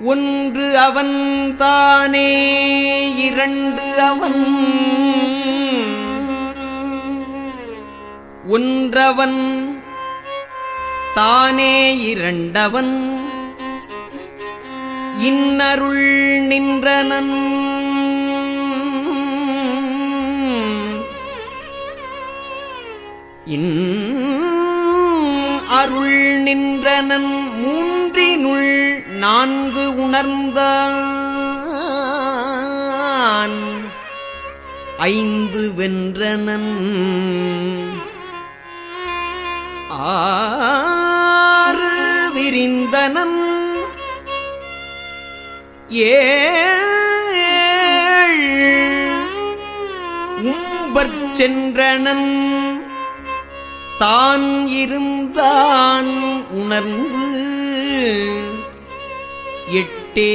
ஒன்று அவன் தானே இரண்டு அவன். ஒன்றவன் தானே இரண்டவன். இன்னருள் நின்றனன். இன் அருள் நின்றனன் மூன்றினுள் நான்கு உணர்ந்தான். ஐந்து வென்றனன். ஆறு விரிந்தனன். ஏழ் உம்பற் சென்றனன். தான் இருந்தான் உணர்ந்து எட்டே